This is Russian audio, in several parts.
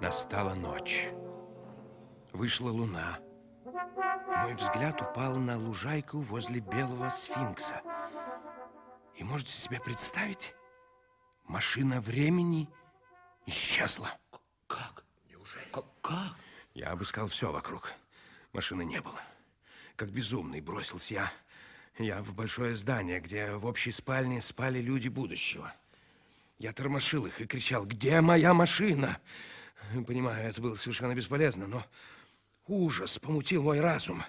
Настала ночь. Вышла луна. Мой взгляд упал на лужайку возле белого сфинкса. И можете себе представить, машина времени исчезла. Как? Неужели? Как? как? Я обыскал все вокруг. Машины не было. Как безумный бросился я. Я в большое здание, где в общей спальне спали люди будущего. Я тормошил их и кричал, где моя машина? Понимаю, это было совершенно бесполезно, но ужас помутил мой разум.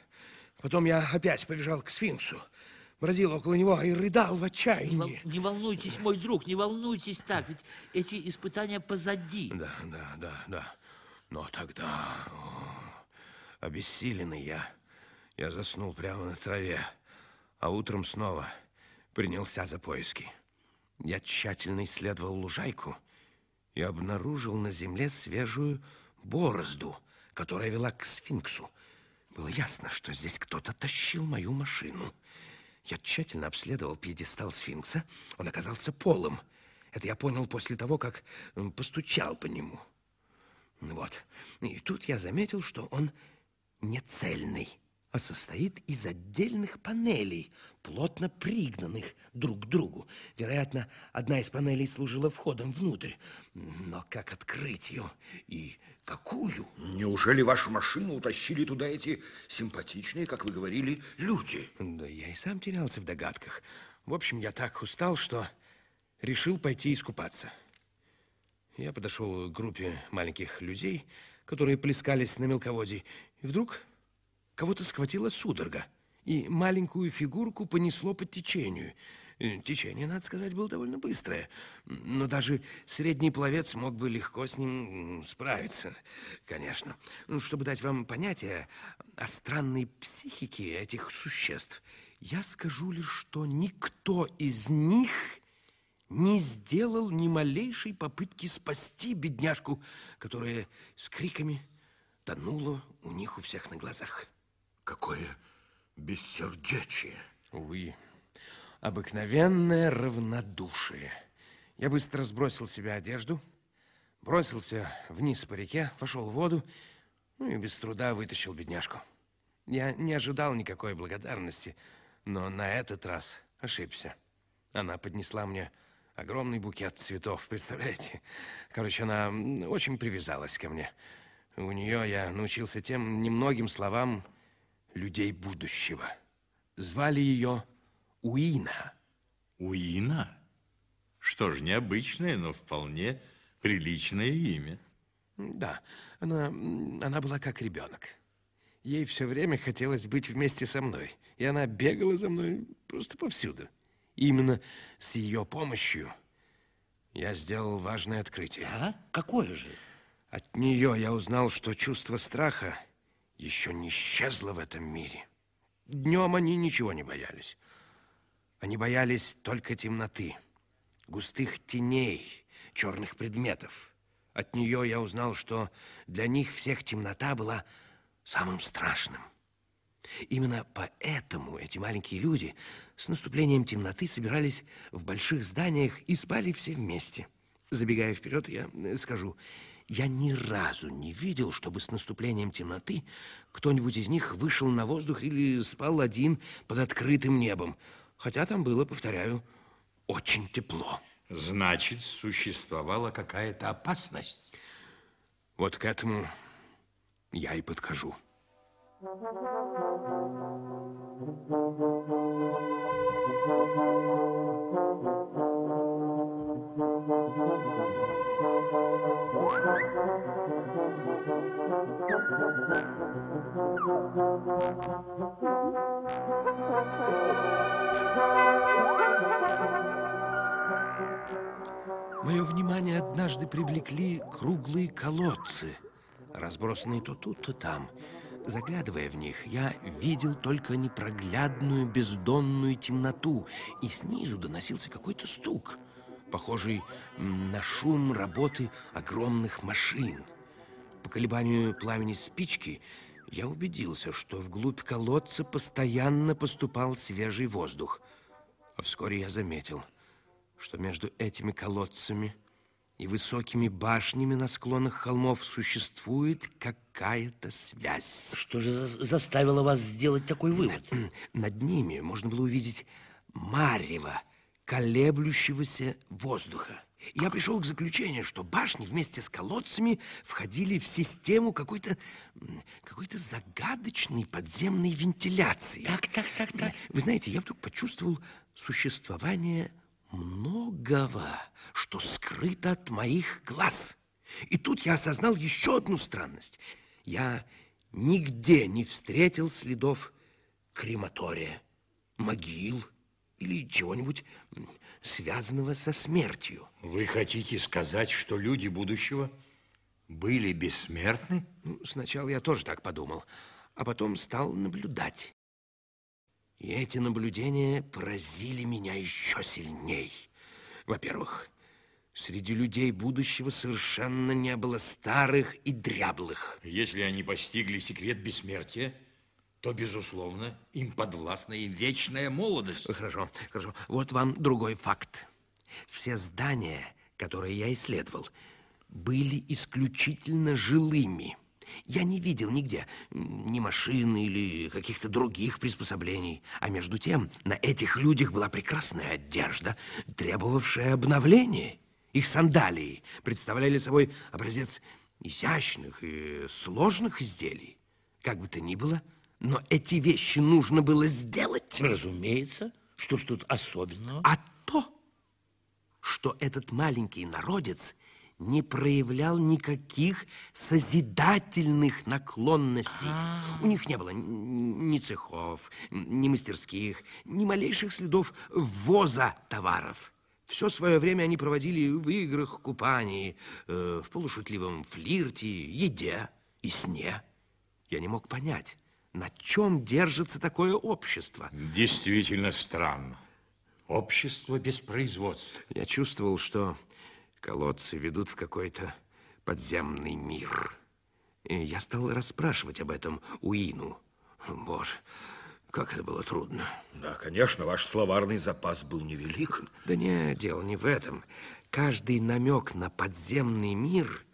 Потом я опять побежал к сфинксу, бродил около него и рыдал в отчаянии. Не, не волнуйтесь, мой друг, не волнуйтесь так, ведь эти испытания позади. Да, да, да, да. Но тогда, о, обессиленный я, я заснул прямо на траве, а утром снова принялся за поиски. Я тщательно исследовал лужайку и обнаружил на земле свежую борозду, которая вела к сфинксу. Было ясно, что здесь кто-то тащил мою машину. Я тщательно обследовал пьедестал сфинкса. Он оказался полым. Это я понял после того, как постучал по нему. Вот. И тут я заметил, что он не цельный а состоит из отдельных панелей, плотно пригнанных друг к другу. Вероятно, одна из панелей служила входом внутрь. Но как открыть ее и какую? Неужели вашу машину утащили туда эти симпатичные, как вы говорили, люди? Да я и сам терялся в догадках. В общем, я так устал, что решил пойти искупаться. Я подошел к группе маленьких людей, которые плескались на мелководье, и вдруг Кого-то схватила судорога, и маленькую фигурку понесло по течению. Э, течение, надо сказать, было довольно быстрое, но даже средний пловец мог бы легко с ним справиться, конечно. Ну, чтобы дать вам понятие о странной психике этих существ, я скажу лишь, что никто из них не сделал ни малейшей попытки спасти бедняжку, которая с криками тонула у них у всех на глазах. Какое бессердечие. Увы, обыкновенное равнодушие. Я быстро сбросил себе одежду, бросился вниз по реке, вошел в воду, ну и без труда вытащил бедняжку. Я не ожидал никакой благодарности, но на этот раз ошибся. Она поднесла мне огромный букет цветов, представляете? Короче, она очень привязалась ко мне. У нее я научился тем немногим словам, людей будущего. Звали ее Уина. Уина? Что ж, необычное, но вполне приличное имя. Да, она, она была как ребенок. Ей все время хотелось быть вместе со мной, и она бегала за мной просто повсюду. И именно с ее помощью я сделал важное открытие. А? Какое же? От нее я узнал, что чувство страха еще не исчезла в этом мире. Днем они ничего не боялись. Они боялись только темноты, густых теней, черных предметов. От нее я узнал, что для них всех темнота была самым страшным. Именно поэтому эти маленькие люди с наступлением темноты собирались в больших зданиях и спали все вместе. Забегая вперед, я скажу, я ни разу не видел, чтобы с наступлением темноты кто-нибудь из них вышел на воздух или спал один под открытым небом. Хотя там было, повторяю, очень тепло. Значит, существовала какая-то опасность. Вот к этому я и подхожу. Мое внимание однажды привлекли круглые колодцы, разбросанные то тут, то там. Заглядывая в них, я видел только непроглядную бездонную темноту, и снизу доносился какой-то стук. похожий на шум работы огромных машин. По колебанию пламени спички я убедился, что вглубь колодца постоянно поступал свежий воздух. А вскоре я заметил, что между этими колодцами и высокими башнями на склонах холмов существует какая-то связь. Что же за- заставило вас сделать такой вывод? Над ними можно было увидеть марево колеблющегося воздуха. Я пришел к заключению, что башни вместе с колодцами входили в систему какой-то какой-то загадочной подземной вентиляции. Так, так, так, так. Вы знаете, я вдруг почувствовал существование многого, что скрыто от моих глаз. И тут я осознал еще одну странность. Я нигде не встретил следов крематория, могил или чего-нибудь связанного со смертью. Вы хотите сказать, что люди будущего были бессмертны? Ну, Сначала я тоже так подумал, а потом стал наблюдать. И эти наблюдения поразили меня еще сильней. Во-первых, среди людей будущего совершенно не было старых и дряблых. Если они постигли секрет бессмертия, то, безусловно, им подвластна и вечная молодость. Хорошо, хорошо. Вот вам другой факт. Все здания, которые я исследовал, были исключительно жилыми. Я не видел нигде ни машин или каких-то других приспособлений. А между тем, на этих людях была прекрасная одежда, требовавшая обновления. Их сандалии представляли собой образец изящных и сложных изделий. Как бы то ни было, но эти вещи нужно было сделать. Разумеется. Что ж тут особенного? А то, что этот маленький народец не проявлял никаких созидательных наклонностей. У них не было ни цехов, ни мастерских, ни малейших следов ввоза товаров. Все свое время они проводили в играх, купании, э, в полушутливом флирте, еде и сне. Я не мог понять, на чем держится такое общество. Действительно странно. Общество без производства. Я чувствовал, что колодцы ведут в какой-то подземный мир. И я стал расспрашивать об этом Уину. Боже, как это было трудно. Да, конечно, ваш словарный запас был невелик. Да не, дело не в этом. Каждый намек на подземный мир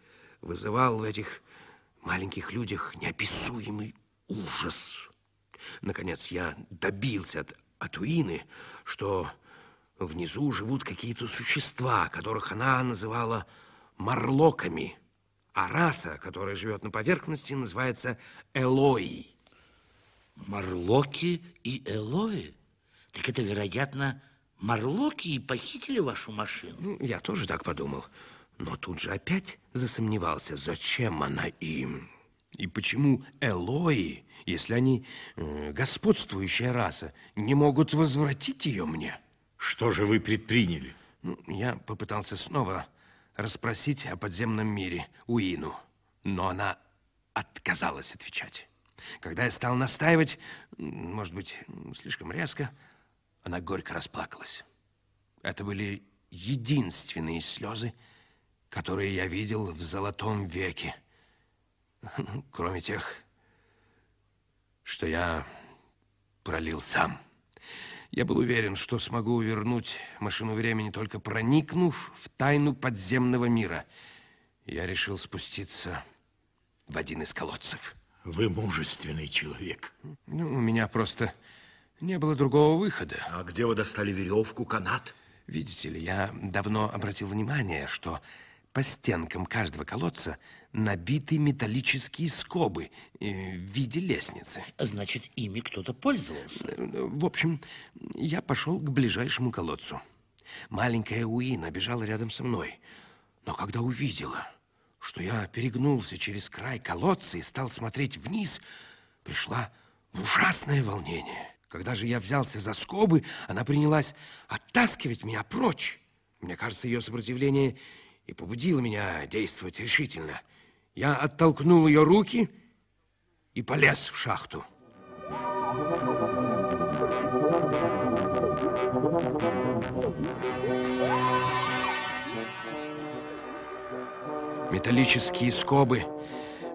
вызывал в этих маленьких людях неописуемый ужас. Наконец, я добился от, от Уины, что внизу живут какие-то существа, которых она называла марлоками, а раса, которая живет на поверхности, называется Элои. Марлоки и Элои? Так это, вероятно, Марлоки и похитили вашу машину? Ну, я тоже так подумал. Но тут же опять засомневался, зачем она им? И почему Элои, если они э, господствующая раса, не могут возвратить ее мне? Что же вы предприняли? Ну, я попытался снова расспросить о подземном мире Уину, но она отказалась отвечать. Когда я стал настаивать, может быть, слишком резко, она горько расплакалась. Это были единственные слезы, которые я видел в золотом веке, кроме тех, что я пролил сам. Я был уверен, что смогу вернуть машину времени, только проникнув в тайну подземного мира. Я решил спуститься в один из колодцев. Вы мужественный человек. Ну, у меня просто не было другого выхода. А где вы достали веревку, канат? Видите ли, я давно обратил внимание, что по стенкам каждого колодца набиты металлические скобы э, в виде лестницы. Значит, ими кто-то пользовался. Э, В общем, я пошел к ближайшему колодцу. Маленькая Уина бежала рядом со мной. Но когда увидела, что я перегнулся через край колодца и стал смотреть вниз, пришла в ужасное волнение. Когда же я взялся за скобы, она принялась оттаскивать меня прочь. Мне кажется, ее сопротивление и побудило меня действовать решительно. Я оттолкнул ее руки и полез в шахту. Металлические скобы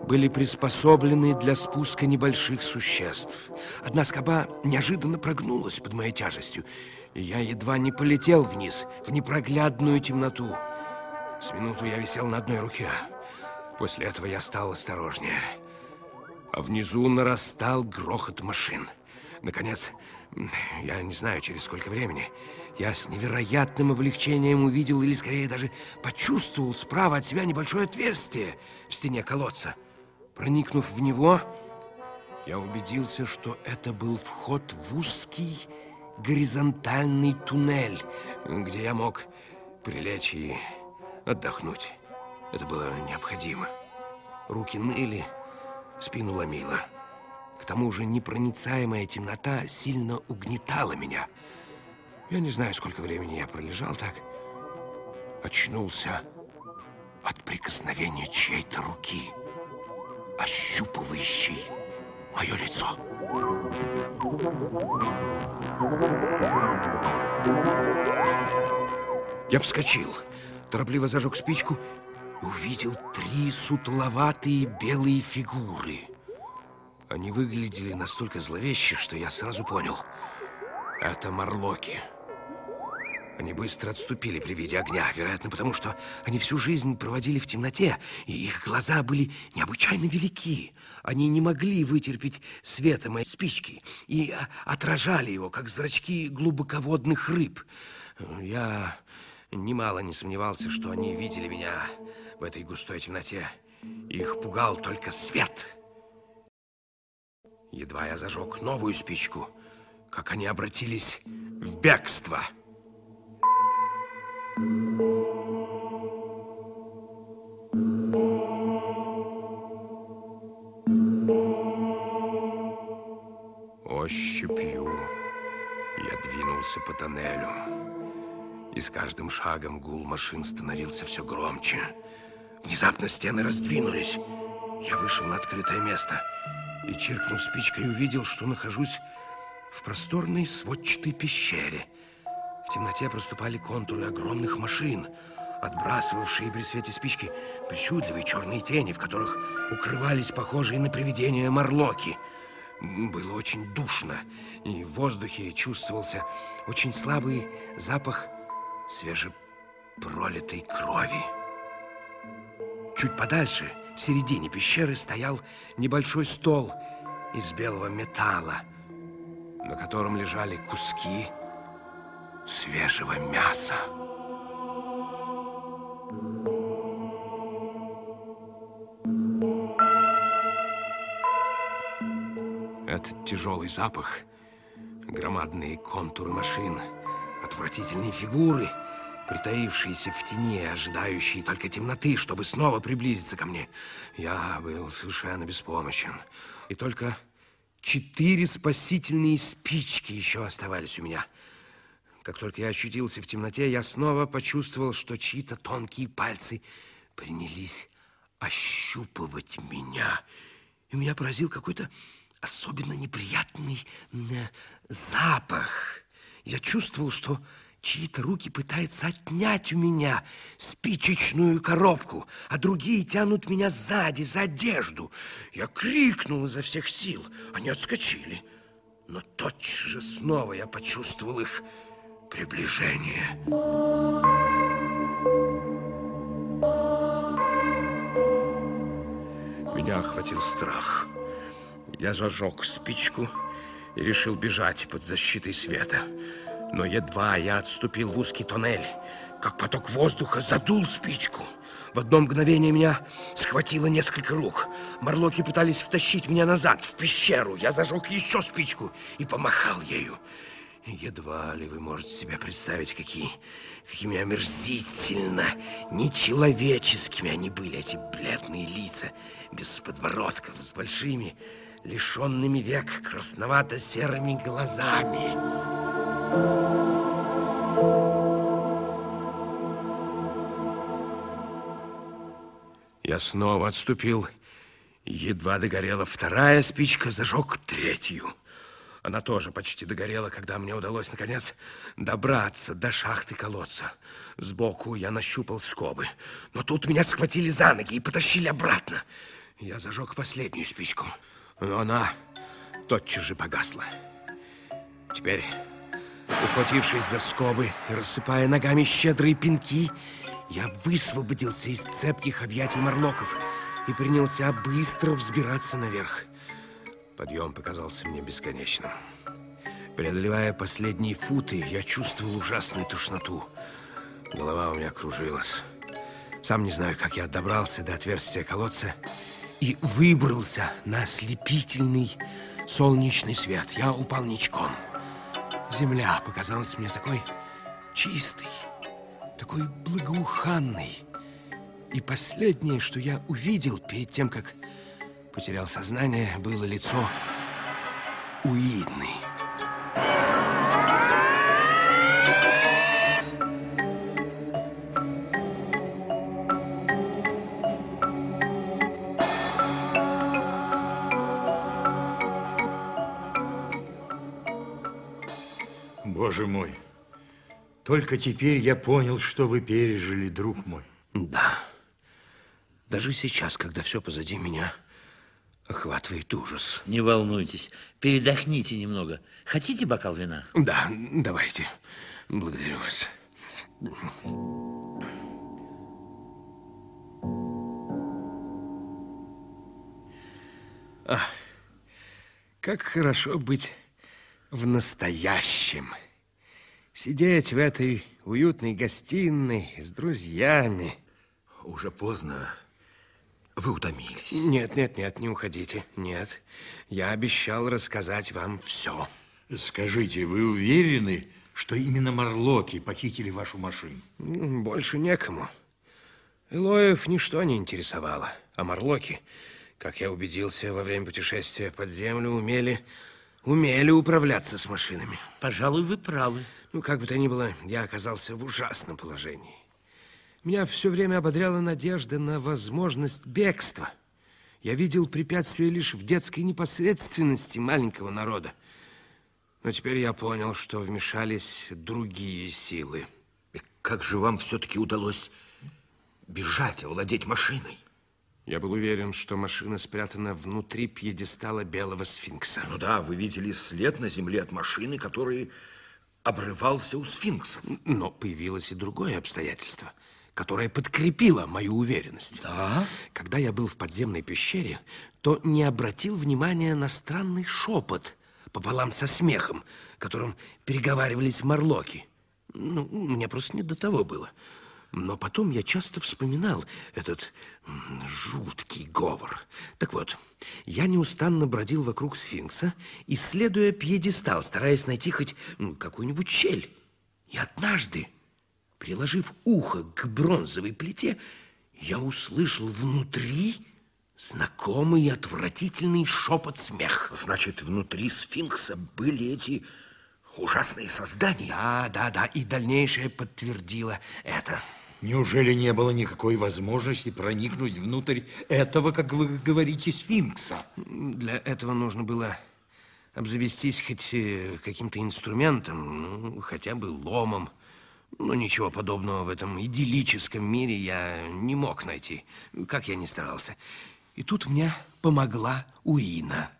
были приспособлены для спуска небольших существ. Одна скоба неожиданно прогнулась под моей тяжестью, и я едва не полетел вниз, в непроглядную темноту. С минуту я висел на одной руке. После этого я стал осторожнее. А внизу нарастал грохот машин. Наконец, я не знаю, через сколько времени, я с невероятным облегчением увидел, или скорее даже почувствовал справа от себя небольшое отверстие в стене колодца. Проникнув в него, я убедился, что это был вход в узкий горизонтальный туннель, где я мог прилечь и отдохнуть. Это было необходимо. Руки ныли, спину ломило. К тому же непроницаемая темнота сильно угнетала меня. Я не знаю, сколько времени я пролежал так. Очнулся от прикосновения чьей-то руки, ощупывающей мое лицо. Я вскочил, торопливо зажег спичку увидел три сутловатые белые фигуры – они выглядели настолько зловеще, что я сразу понял. Это морлоки. Они быстро отступили при виде огня, вероятно, потому что они всю жизнь проводили в темноте, и их глаза были необычайно велики. Они не могли вытерпеть света моей спички и отражали его, как зрачки глубоководных рыб. Я немало не сомневался, что они видели меня в этой густой темноте. Их пугал только свет — Едва я зажег новую спичку, как они обратились в бегство. Ощупью я двинулся по тоннелю, и с каждым шагом гул машин становился все громче. Внезапно стены раздвинулись. Я вышел на открытое место — и, чиркнув спичкой, увидел, что нахожусь в просторной сводчатой пещере. В темноте проступали контуры огромных машин, отбрасывавшие при свете спички причудливые черные тени, в которых укрывались похожие на привидения морлоки. Было очень душно, и в воздухе чувствовался очень слабый запах свежепролитой крови. Чуть подальше – в середине пещеры стоял небольшой стол из белого металла, на котором лежали куски свежего мяса. Этот тяжелый запах, громадные контуры машин, отвратительные фигуры — притаившиеся в тени, ожидающие только темноты, чтобы снова приблизиться ко мне. Я был совершенно беспомощен. И только четыре спасительные спички еще оставались у меня. Как только я ощутился в темноте, я снова почувствовал, что чьи-то тонкие пальцы принялись ощупывать меня. И меня поразил какой-то особенно неприятный запах. Я чувствовал, что Чьи-то руки пытаются отнять у меня спичечную коробку, а другие тянут меня сзади, за одежду. Я крикнул изо всех сил. Они отскочили. Но тотчас же снова я почувствовал их приближение. Меня охватил страх. Я зажег спичку и решил бежать под защитой света. Но едва я отступил в узкий тоннель, как поток воздуха задул спичку. В одно мгновение меня схватило несколько рук. Марлоки пытались втащить меня назад, в пещеру. Я зажег еще спичку и помахал ею. Едва ли вы можете себе представить, какие, какими омерзительно нечеловеческими они были, эти бледные лица, без подбородков, с большими, лишенными век красновато-серыми глазами. Я снова отступил. Едва догорела вторая спичка, зажег третью. Она тоже почти догорела, когда мне удалось, наконец, добраться до шахты колодца. Сбоку я нащупал скобы. Но тут меня схватили за ноги и потащили обратно. Я зажег последнюю спичку, но она тотчас же погасла. Теперь, ухватившись за скобы и рассыпая ногами щедрые пинки, я высвободился из цепких объятий морлоков и принялся быстро взбираться наверх. Подъем показался мне бесконечным. Преодолевая последние футы, я чувствовал ужасную тошноту. Голова у меня кружилась. Сам не знаю, как я добрался до отверстия колодца и выбрался на ослепительный солнечный свет. Я упал ничком. Земля показалась мне такой чистой, такой благоуханной. И последнее, что я увидел перед тем, как потерял сознание, было лицо Уидны. Только теперь я понял, что вы пережили, друг мой. Да. Даже сейчас, когда все позади меня, охватывает ужас. Не волнуйтесь, передохните немного. Хотите бокал вина? Да, давайте. Благодарю вас. Ах, как хорошо быть в настоящем. Сидеть в этой уютной гостиной с друзьями. Уже поздно. Вы утомились. Нет, нет, нет, не уходите. Нет, я обещал рассказать вам все. Скажите, вы уверены, что именно Марлоки похитили вашу машину? Больше некому. Илоев ничто не интересовало. А Марлоки, как я убедился во время путешествия под землю, умели, умели управляться с машинами. Пожалуй, вы правы. Ну, как бы то ни было, я оказался в ужасном положении. Меня все время ободряла надежда на возможность бегства. Я видел препятствия лишь в детской непосредственности маленького народа. Но теперь я понял, что вмешались другие силы. И как же вам все-таки удалось бежать, овладеть машиной? Я был уверен, что машина спрятана внутри пьедестала белого сфинкса. Ну да, вы видели след на земле от машины, который обрывался у сфинксов. Но появилось и другое обстоятельство – которая подкрепила мою уверенность. Да? Когда я был в подземной пещере, то не обратил внимания на странный шепот пополам со смехом, которым переговаривались морлоки. Ну, мне просто не до того было. Но потом я часто вспоминал этот жуткий говор. Так вот, я неустанно бродил вокруг сфинкса, исследуя пьедестал, стараясь найти хоть какую-нибудь щель. И однажды Приложив ухо к бронзовой плите, я услышал внутри знакомый отвратительный шепот смех. Значит, внутри сфинкса были эти ужасные создания? Да, да, да, и дальнейшее подтвердило это. Неужели не было никакой возможности проникнуть внутрь этого, как вы говорите, сфинкса? Для этого нужно было обзавестись хоть э, каким-то инструментом, ну, хотя бы ломом. Но ничего подобного в этом идиллическом мире я не мог найти, как я ни старался. И тут мне помогла Уина.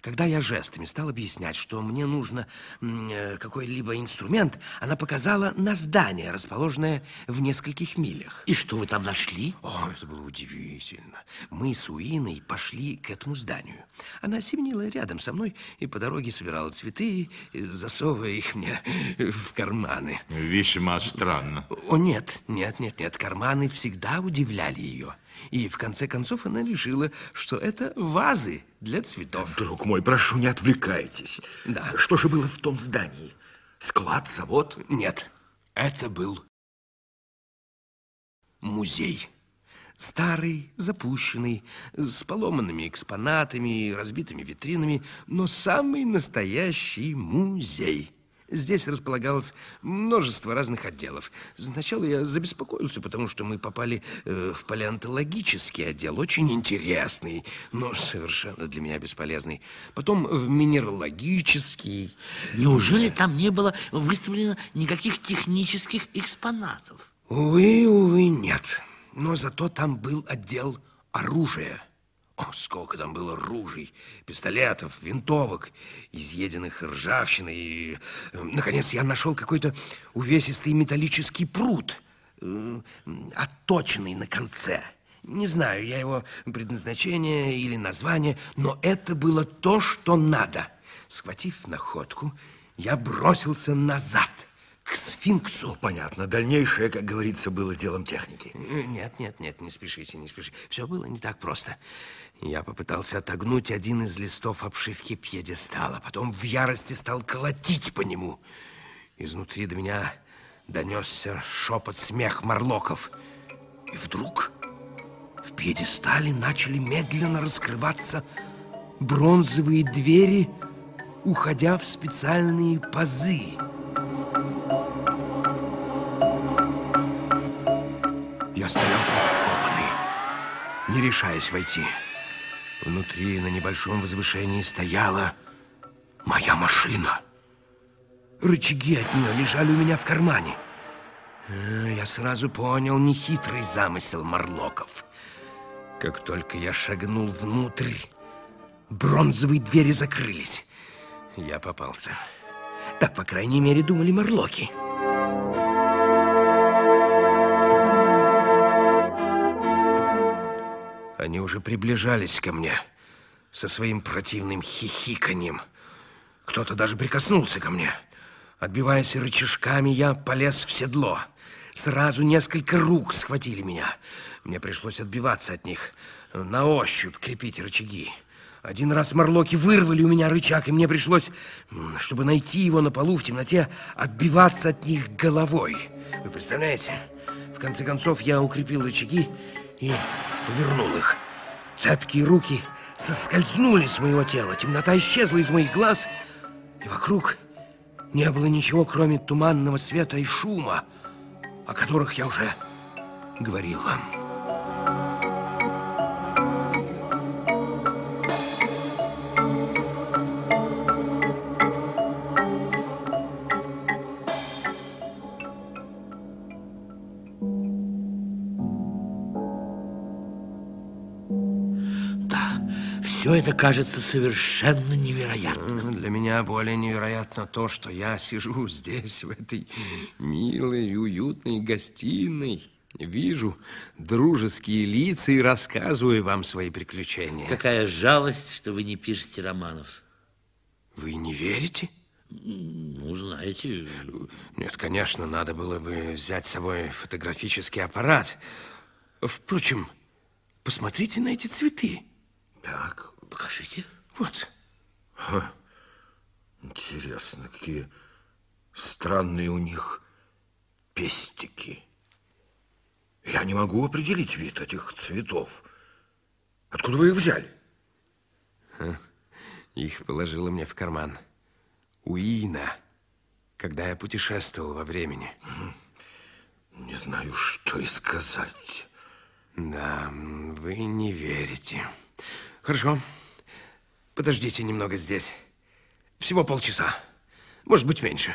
Когда я жестами стал объяснять, что мне нужно э, какой-либо инструмент, она показала на здание, расположенное в нескольких милях. И что вы там нашли? О, это было удивительно. Мы с Уиной пошли к этому зданию. Она семенила рядом со мной и по дороге собирала цветы, засовывая их мне в карманы. Весьма странно. О, нет, нет, нет, нет. Карманы всегда удивляли ее. И в конце концов она решила, что это вазы для цветов. Друг мой, прошу, не отвлекайтесь. Да. Что же было в том здании? Склад, завод? Нет, это был музей. Старый, запущенный, с поломанными экспонатами разбитыми витринами, но самый настоящий музей. Здесь располагалось множество разных отделов. Сначала я забеспокоился, потому что мы попали э, в палеонтологический отдел, очень интересный, но совершенно для меня бесполезный. Потом в минералогический. Неужели там не было выставлено никаких технических экспонатов? Увы, увы, нет. Но зато там был отдел оружия. Сколько там было ружей, пистолетов, винтовок, изъеденных ржавчиной. И, э, наконец, я нашел какой-то увесистый металлический пруд, э, отточенный на конце. Не знаю я его предназначение или название, но это было то, что надо. Схватив находку, я бросился назад – к сфинксу. Понятно. Дальнейшее, как говорится, было делом техники. Э, нет, нет, нет, не спешите, не спешите. Все было не так просто. Я попытался отогнуть один из листов обшивки пьедестала. Потом в ярости стал колотить по нему. Изнутри до меня донесся шепот смех морлоков. И вдруг в пьедестале начали медленно раскрываться бронзовые двери, уходя в специальные пазы. Не решаясь войти. Внутри на небольшом возвышении стояла моя машина. Рычаги от нее лежали у меня в кармане. Э, я сразу понял нехитрый замысел Марлоков. Как только я шагнул внутрь, бронзовые двери закрылись. Я попался. Так, по крайней мере, думали Марлоки. Они уже приближались ко мне со своим противным хихиканьем. Кто-то даже прикоснулся ко мне. Отбиваясь рычажками, я полез в седло. Сразу несколько рук схватили меня. Мне пришлось отбиваться от них, на ощупь крепить рычаги. Один раз морлоки вырвали у меня рычаг, и мне пришлось, чтобы найти его на полу в темноте, отбиваться от них головой. Вы представляете? В конце концов, я укрепил рычаги и повернул их. Цепкие руки соскользнули с моего тела, темнота исчезла из моих глаз, и вокруг не было ничего, кроме туманного света и шума, о которых я уже говорил вам. Все это кажется совершенно невероятным. Для меня более невероятно то, что я сижу здесь, в этой милой и уютной гостиной. Вижу дружеские лица и рассказываю вам свои приключения. Какая жалость, что вы не пишете романов. Вы не верите? Ну, знаете... Нет, конечно, надо было бы взять с собой фотографический аппарат. Впрочем, посмотрите на эти цветы. Так, Покажите. Вот. Ха. Интересно, какие странные у них пестики. Я не могу определить вид этих цветов. Откуда вы их взяли? Их положила мне в карман. Уина, когда я путешествовал во времени. Не знаю, что и сказать. Да, вы не верите. Хорошо. Подождите немного здесь. Всего полчаса. Может быть, меньше.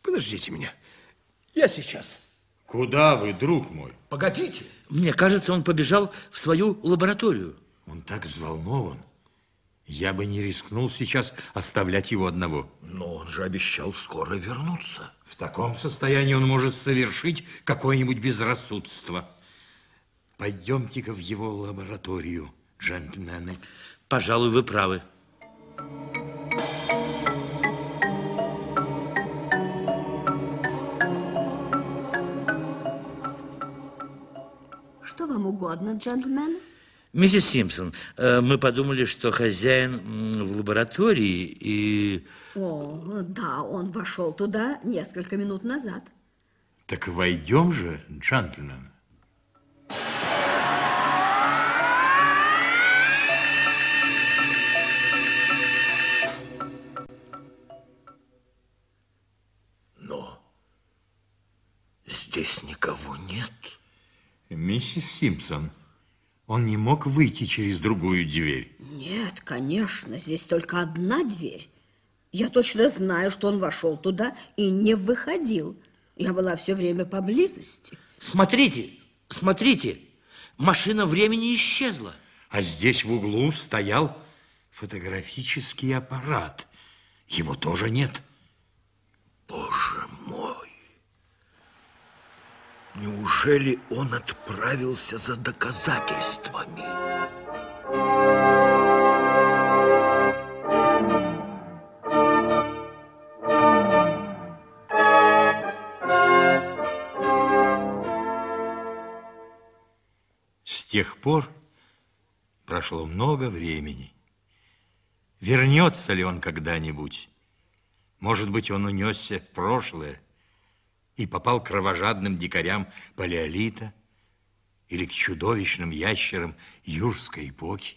Подождите меня. Я сейчас. Куда вы, друг мой? Погодите. Мне кажется, он побежал в свою лабораторию. Он так взволнован. Я бы не рискнул сейчас оставлять его одного. Но он же обещал скоро вернуться. В таком состоянии он может совершить какое-нибудь безрассудство. Пойдемте-ка в его лабораторию, джентльмены. Пожалуй, вы правы. Что вам угодно, джентльмен? Миссис Симпсон, э, мы подумали, что хозяин в лаборатории и... О, да, он вошел туда несколько минут назад. Так войдем же, джентльмены. Миссис Симпсон, он не мог выйти через другую дверь. Нет, конечно, здесь только одна дверь. Я точно знаю, что он вошел туда и не выходил. Я была все время поблизости. Смотрите, смотрите, машина времени исчезла. А здесь в углу стоял фотографический аппарат. Его тоже нет. Боже мой! Неужели он отправился за доказательствами? С тех пор прошло много времени. Вернется ли он когда-нибудь? Может быть, он унесся в прошлое и попал к кровожадным дикарям палеолита или к чудовищным ящерам юрской эпохи?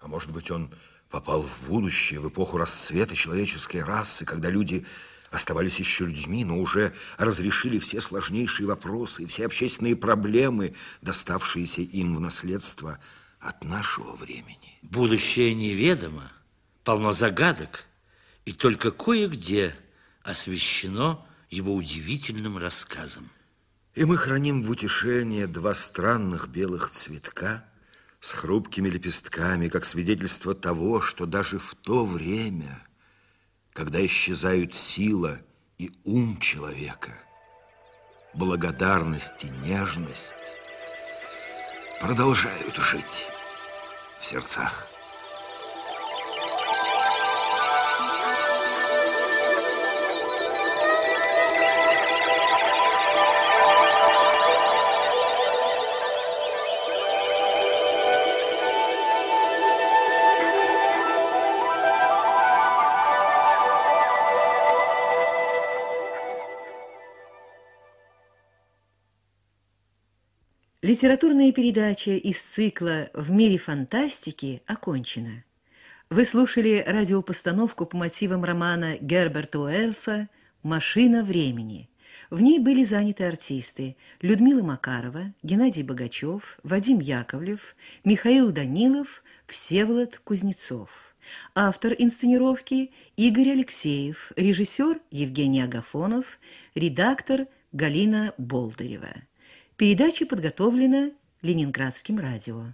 А может быть, он попал в будущее, в эпоху расцвета человеческой расы, когда люди оставались еще людьми, но уже разрешили все сложнейшие вопросы и все общественные проблемы, доставшиеся им в наследство от нашего времени. Будущее неведомо, полно загадок, и только кое-где освещено его удивительным рассказом. И мы храним в утешение два странных белых цветка с хрупкими лепестками, как свидетельство того, что даже в то время, когда исчезают сила и ум человека, благодарность и нежность продолжают жить в сердцах. Литературная передача из цикла «В мире фантастики» окончена. Вы слушали радиопостановку по мотивам романа Герберта Уэллса «Машина времени». В ней были заняты артисты Людмила Макарова, Геннадий Богачев, Вадим Яковлев, Михаил Данилов, Всеволод Кузнецов. Автор инсценировки Игорь Алексеев, режиссер Евгений Агафонов, редактор Галина Болдырева. Передача подготовлена Ленинградским радио.